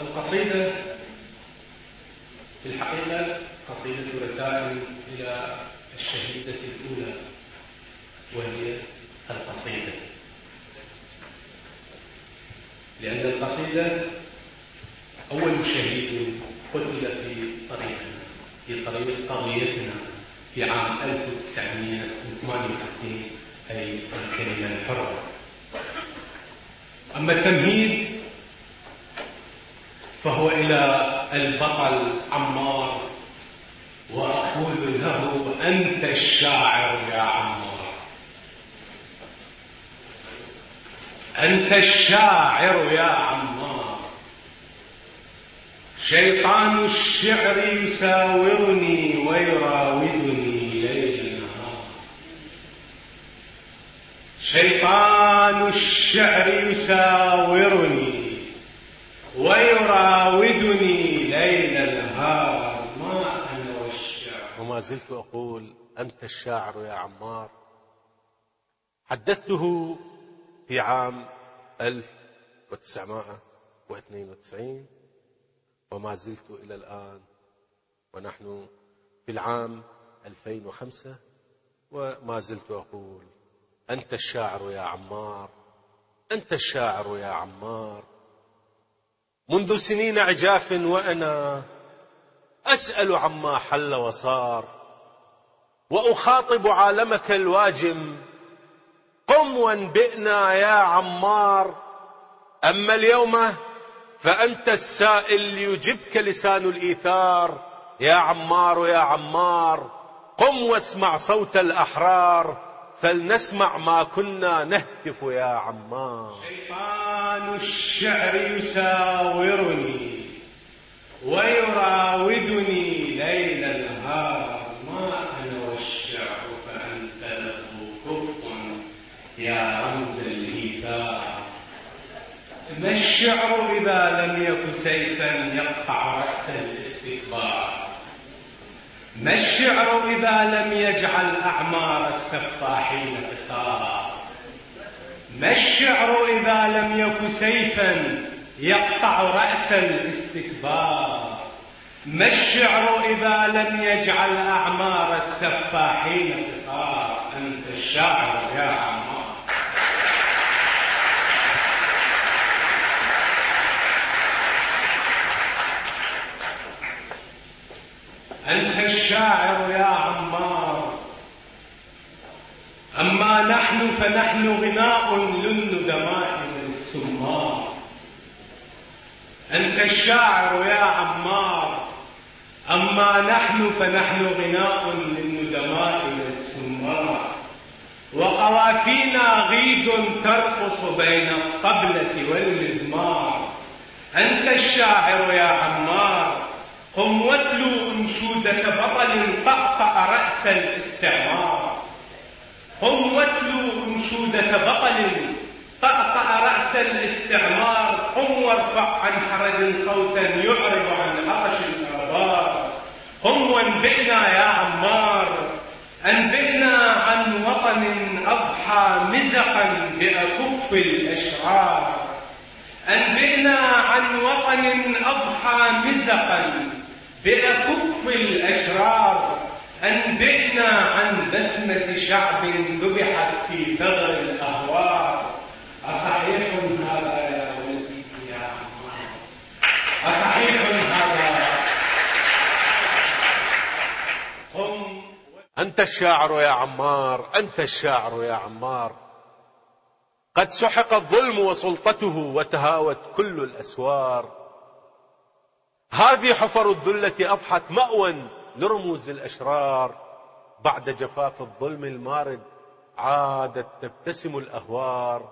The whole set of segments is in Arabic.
القصيدة في الحقيقة قصيدة رثاء إلى الشهيدة الأولى وهي القصيدة. لأن القصيدة أول شهيد قتل في طريقنا في طريق قضيتنا في عام 1968 أي الكلمة الحرة. أما التمهيد فهو إلى البطل عمار وأقول له أنت الشاعر يا عمار. أنت الشاعر يا عمار. شيطان الشعر يساورني ويراودني ليل نهار. شيطان الشعر يساورني ويراودني ليل نهار ما أنا والشعر وما زلت أقول أنت الشاعر يا عمار. حدثته في عام 1992 وما زلت إلى الآن ونحن في العام 2005 وما زلت أقول أنت الشاعر يا عمار. أنت الشاعر يا عمار. منذ سنين عجاف وأنا أسأل عما حل وصار وأخاطب عالمك الواجم قم وانبئنا يا عمار. أما اليوم فأنت السائل ليجبك لسان الإيثار. يا عمار يا عمار قم واسمع صوت الأحرار. فلنسمع ما كنا نهتف يا عمار. شيطان الشعر يساورني ويراودني ليل الهار ما أنا والشعر فأنت له كفء يا رمز الإيثار ما الشعر إذا لم يكن سيفا يقطع رأس الاستكبار ما الشعر إذا لم يجعل أعمار السفاحين قصارا ما الشعر إذا لم يك سيفا يقطع رأس الاستكبار؟ ما الشعر إذا لم يجعل أعمار السفاحين قصارا أنت الشاعر يا عمار. أنت الشاعر يا عمار. أما نحن فنحن غناء للندماء والسمار أنت الشاعر يا عمار. أما نحن فنحن غناء للندماء والسمار وقوافينا غيد ترقص بين الطبلة والمزمار. أنت الشاعر يا عمار. قم واتلو أنشودة بطل طأطأ رأس الاستعمار. قم واتلو أنشودة بطل طأطأ رأس الاستعمار. قم وارفع عن حرج صوتا يعرض عن عطش الآبار قم وانبئنا يا عمار. أنبئنا عن وطن أضحى مزقا بأكف الأشعار أنبئنا عن وطن أضحى مزقا بأكف الأشرار أنبئنا عن بسمة شعب ذبحت في ثغر الأهوار. أصحيح هذا يا ولدي يا عمار أصحيح هذا. قم أنت الشاعر يا عمار أنت الشاعر يا عمار. قد سحق الظلم وسلطته وتهاوت كل الأسوار. هذه حفر الذلة أضحت مأوى لرموز الأشرار. بعد جفاف الظلم المارد عادت تبتسم الأهوار.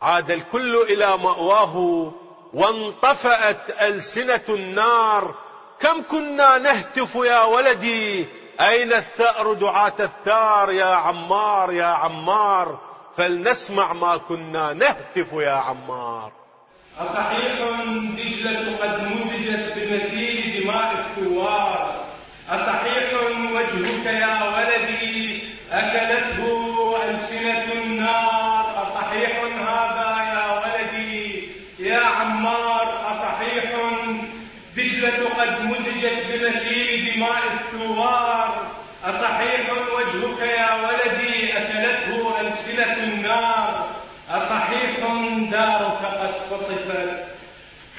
عاد الكل إلى مأواه وانطفأت ألسنة النار. كم كنا نهتف يا ولدي؟ أين الثأر دعاة الثار يا عمار يا عمار؟ فلنسمع ما كنا نهتف يا عمار. أصحيح دجلة قد مزجت بمسيل دماء الثوار أصحيح وجهك يا ولدي أكلته ألسنة النار أصحيح هذا يا ولدي يا عمار أصحيح دجلة قد مزجت بنسيم دماء الثوار أصحيح وجهك يا ولدي أكلته ألسنة النار أصحيح دارك قد قصفت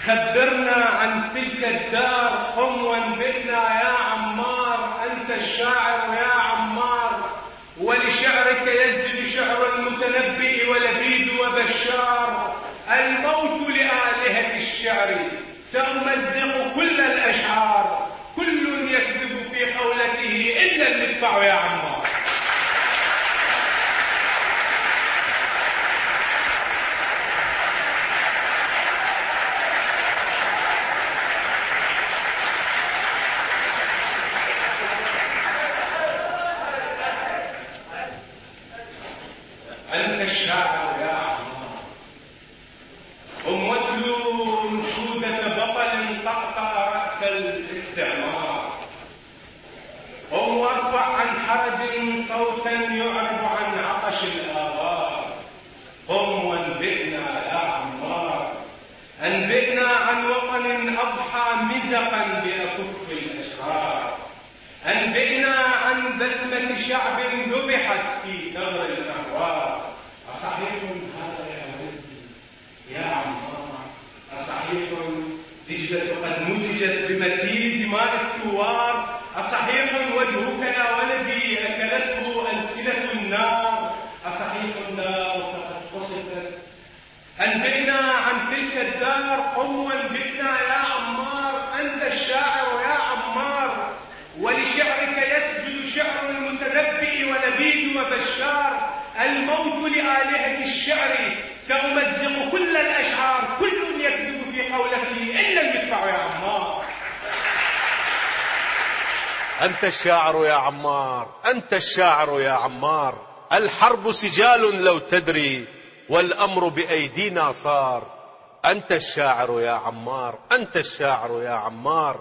خبرنا عن تلك الدار قم وانبئنا يا عمار أنت الشاعر يا عمار ولشعرك يسجد شعر المتنبئ ولبيد وبشار الموت لآلهة الشعر سأمزق كل الأشعار كل يكذب في قولته المدفع يا عمار أنت الشاعر يا عمار قم واتلو نشودة بطل طقطق رأس الاستعمار قم وارفع عن حرج صوتا يعرب عن عطش الآبار قم وانبئنا يا عمار. أنبئنا عن وطن أضحى مزقا بأكف الأشرار. أنبئنا عن بسمة شعب ذبحت في ثغر الأهوار. أصحيح هذا يا ولدي يا عمار أصحيح دجلة قد مزجت بمسيل دماء الثوار. أصحيح وجهك يا ولدي أكلته ألسنة النار أصحيح النار فقد قصفت أنبئنا عن تلك الدار قم وانبئنا يا عمار أنت الشاعر يا عمار. ولشعرك يسجد شعر المتنبئ ولبيد وبشار. الموت لآلهة الشعر سأمزق كل الأشعار. كل يكذب في قولته إلا المدفع يا عمار. أنت الشاعر يا عمار أنت الشاعر يا عمار. الحرب سجال لو تدري. والأمر بأيدينا صار. أنت الشاعر يا عمار أنت الشاعر يا عمار.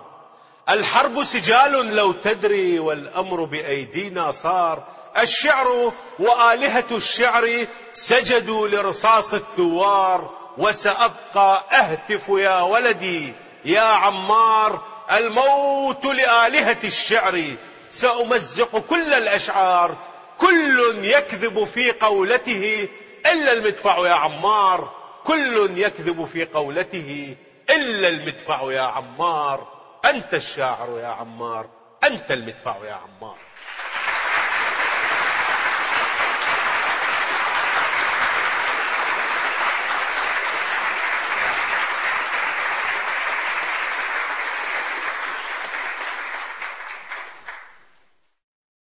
الحرب سجال لو تدري والأمر بأيدينا صار. الشعر وآلهة الشعر سجدوا لرصاص الثوار. وسأبقى أهتف يا ولدي يا عمار الموت لآلهة الشعر. سأمزق كل الأشعار. كل يكذب في قولته إلا المدفع يا عمار. كل يكذب في قولته. إلا المدفع يا عمار. أنت الشاعر يا عمار. أنت المدفع يا عمار.